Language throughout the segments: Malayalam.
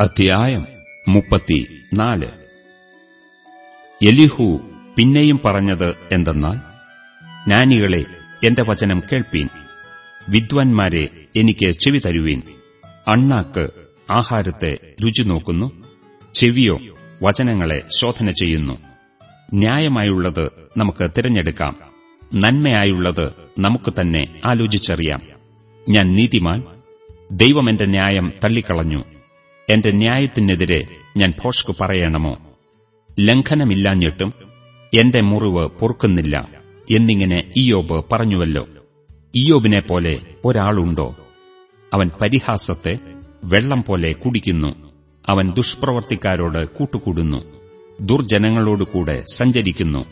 അധ്യായം മുപ്പത്തിനാല് എലിഹു പിന്നെയും പറഞ്ഞത് എന്തെന്നാൽ ജ്ഞാനികളെ എന്റെ വചനം കേൾപ്പീൻ വിദ്വാൻമാരെ എനിക്ക് ചെവി തരുവീൻ അണ്ണാക്ക് ആഹാരത്തെ രുചി നോക്കുന്നു ചെവിയോ വചനങ്ങളെ ശോധന ചെയ്യുന്നു. ന്യായമായുള്ളത് നമുക്ക് തിരഞ്ഞെടുക്കാം നന്മയായുള്ളത് നമുക്ക് തന്നെ ആലോചിച്ചറിയാം. ഞാൻ നീതിമാൻ ദൈവമെന്റെ ന്യായം തള്ളിക്കളഞ്ഞു. എന്റെ ന്യായത്തിനെതിരെ ഞാൻ ഭോഷ്ക് പറയണമോ? ലംഘനമില്ലാഞ്ഞിട്ടും എന്റെ മുറിവ് പൊറുക്കുന്നില്ല എന്നിങ്ങനെ ഇയോബ് പറഞ്ഞുവല്ലോ. ഇയോബിനെ പോലെ ഒരാളുണ്ടോ? അവൻ പരിഹാസത്തെ വെള്ളം പോലെ കുടിക്കുന്നു. അവൻ ദുഷ്പ്രവർത്തിക്കാരോട് കൂട്ടുകൂടുന്നു. ദുർജനങ്ങളോടുകൂടെ സഞ്ചരിക്കുന്നു.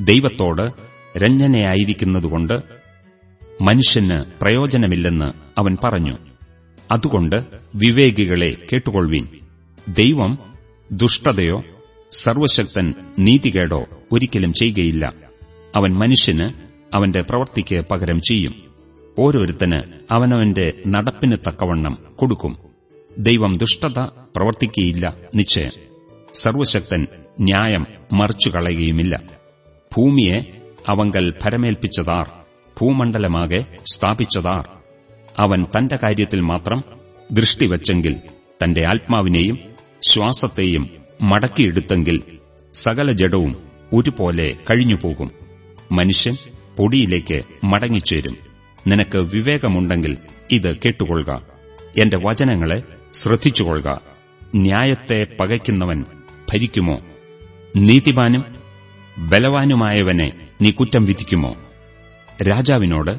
ദൈവത്തോട് രഞ്ജനയായിരിക്കുന്നതുകൊണ്ട് മനുഷ്യന് പ്രയോജനമില്ലെന്ന് അവൻ പറഞ്ഞു. അതുകൊണ്ട് വിവേകികളെ കേട്ടുകൊള്ളുവീൻ. ദൈവം ദുഷ്ടതയോ സർവശക്തൻ നീതികേടോ ഒരിക്കലും ചെയ്യുകയില്ല. അവൻ മനുഷ്യന് അവന്റെ പ്രവൃത്തിക്ക് പകരം ചെയ്യും. ഓരോരുത്തന് അവനവന്റെ നടപ്പിന് തക്കവണ്ണം കൊടുക്കും. ദൈവം ദുഷ്ടത പ്രവർത്തിക്കുകയില്ല നിശ്ചയം. സർവശക്തൻ ന്യായം മറിച്ചുകളയുകയുമില്ല. ഭൂമിയെ അവങ്കൽ ഭരമേൽപ്പിച്ചതാർ ഭൂമണ്ഡലമാകെ സ്ഥാപിച്ചതാർ. അവൻ തന്റെ കാര്യത്തിൽ മാത്രം ദൃഷ്ടിവച്ചെങ്കിൽ തന്റെ ആത്മാവിനെയും ശ്വാസത്തെയും മടക്കിയെടുത്തെങ്കിൽ സകല ജഡവും ഒരുപോലെ കഴിഞ്ഞുപോകും. മനുഷ്യൻ പൊടിയിലേക്ക് മടങ്ങിച്ചേരും. നിനക്ക് വിവേകമുണ്ടെങ്കിൽ ഇത് കേട്ടുകൊള്ളുക. എന്റെ വചനങ്ങളെ ശ്രദ്ധിച്ചുകൊള്ളുക. ന്യായത്തെ പകയ്ക്കുന്നവൻ ഭരിക്കുമോ? നീതിമാനും ബലവാനുമായവനെ നീ കുറ്റം വിധിക്കുമോ? രാജാവിനോട്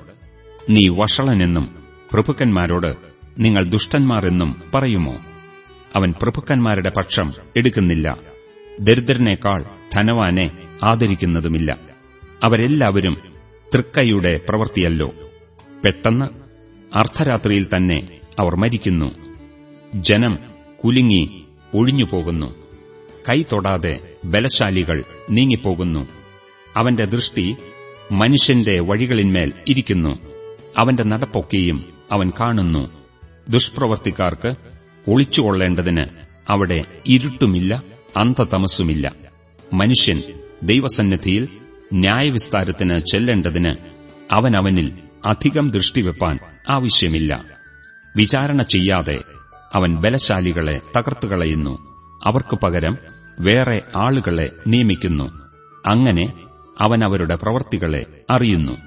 നീ വഷളനെന്നും പ്രഭുക്കന്മാരോട് നിങ്ങൾ ദുഷ്ടന്മാരെന്നും പറയുമോ? അവൻ പ്രഭുക്കന്മാരുടെ പക്ഷം എടുക്കുന്നില്ല. ദരിദ്രനേക്കാൾ ധനവാനെ ആദരിക്കുന്നതുമില്ല. അവരെല്ലാവരും തൃക്കൈയുടെ പ്രവൃത്തിയല്ലോ. പെട്ടെന്ന് അർദ്ധരാത്രിയിൽ തന്നെ അവർ മരിക്കുന്നു. ജനം കുലുങ്ങി ഒഴിഞ്ഞുപോകുന്നു. കൈ തൊടാതെ ബലശാലികൾ നീങ്ങിപ്പോകുന്നു. അവന്റെ ദൃഷ്ടി മനുഷ്യന്റെ വഴികളിന്മേൽ ഇരിക്കുന്നു. അവന്റെ നടപ്പൊക്കെയും അവൻ കാണുന്നു. ദുഷ്പ്രവർത്തിക്കാർക്ക് ഒളിച്ചുകൊള്ളേണ്ടതിന് അവിടെ ഇരുട്ടുമില്ല അന്ധതമസ്സുമില്ല. മനുഷ്യൻ ദൈവസന്നിധിയിൽ ന്യായവിസ്താരത്തിന് ചെല്ലേണ്ടതിന് അവനവനിൽ അധികം ദൃഷ്ടിവെപ്പാൻ ആവശ്യമില്ല. വിചാരണ ചെയ്യാതെ അവൻ ബലശാലികളെ തകർത്തുകളയുന്നു അവർക്ക് പകരം വേറെ ആളുകളെ നിയമിക്കുന്നു. അങ്ങനെ അവൻ അവരുടെ പ്രവർത്തികളെ അറിയുന്നു.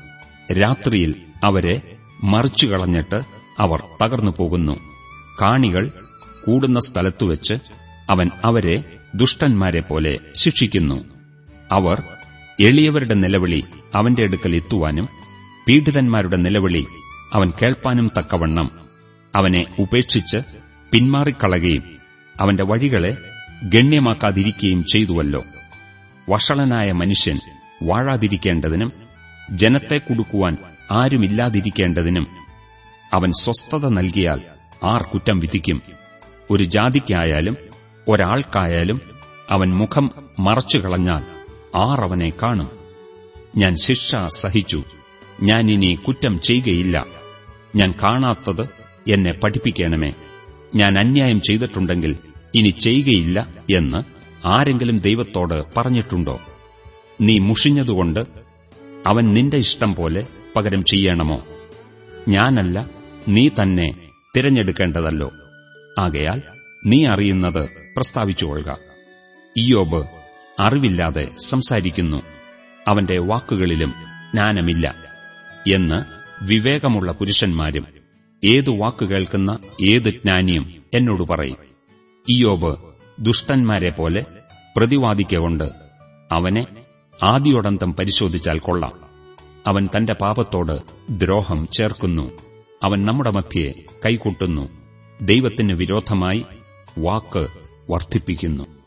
രാത്രിയിൽ അവരെ മറിച്ചുകളഞ്ഞിട്ട് അവർ തകർന്നു പോകുന്നു. കാണികൾ കൂടുന്ന സ്ഥലത്തുവെച്ച് അവൻ അവരെ ദുഷ്ടന്മാരെ പോലെ ശിക്ഷിക്കുന്നു. അവർ എളിയവരുടെ നിലവിളി അവന്റെ അടുക്കൽ എത്തുവാനും പീഡിതന്മാരുടെ നിലവിളി അവൻ കേൾപ്പാനും തക്കവണ്ണം. അവനെ ഉപേക്ഷിച്ച് പിന്മാറിക്കളയുകയും അവന്റെ വഴികളെ ഗണ്യമാക്കാതിരിക്കുകയും ചെയ്തുവല്ലോ. വഷളനായ മനുഷ്യൻ വാഴാതിരിക്കേണ്ടതിനും ജനത്തെ കുടുക്കുവാൻ ആരുമില്ലാതിരിക്കേണ്ടതിനും അവൻ സ്വസ്ഥത നൽകിയാൽ ആർ കുറ്റം വിധിക്കും. ഒരു ജാതിക്കായാലും ഒരാൾക്കായാലും അവൻ മുഖം മറച്ചുകളഞ്ഞാൽ ആർ അവനെ കാണും. ഞാൻ ശിക്ഷ സഹിച്ചു. ഞാൻ ഇനി കുറ്റം ചെയ്യുകയില്ല. ഞാൻ കാണാത്തത് എന്നെ പഠിപ്പിക്കണമേ. ഞാൻ അന്യായം ചെയ്തിട്ടുണ്ടെങ്കിൽ ഇനി ചെയ്യുകയില്ല എന്ന് ആരെങ്കിലും ദൈവത്തോട് പറഞ്ഞിട്ടുണ്ടോ? നീ മുഷിഞ്ഞതുകൊണ്ട് അവൻ നിന്റെ ഇഷ്ടം പോലെ പകരം ചെയ്യണമോ? ഞാനല്ല നീ തന്നെ തിരഞ്ഞെടുക്കേണ്ടതല്ലോ. ആകയാൽ നീ അറിയുന്നത് പ്രസ്താവിച്ചുകൊള്ളുക ഇയോബ് അറിവില്ലാതെ സംസാരിക്കുന്നു. അവന്റെ വാക്കുകളിലും ജ്ഞാനമില്ല എന്ന് വിവേകമുള്ള പുരുഷന്മാരും ഏതു വാക്കു കേൾക്കുന്ന ഏത് ജ്ഞാനിയും എന്നോട് പറയും. ഇയോബ് ദുഷ്ടന്മാരെ പോലെ പ്രതിവാദിക്കൊണ്ട് അവനെ ആദ്യോടന്തം പരിശോധിച്ചാൽ കൊള്ളാം. അവൻ തന്റെ പാപത്തോട് ദ്രോഹം ചേർക്കുന്നു. അവൻ നമ്മുടെ മധ്യെ കൈകൂട്ടുന്നു. ദൈവത്തിന് വിരോധമായി വാക്ക് വർദ്ധിപ്പിക്കുന്നു.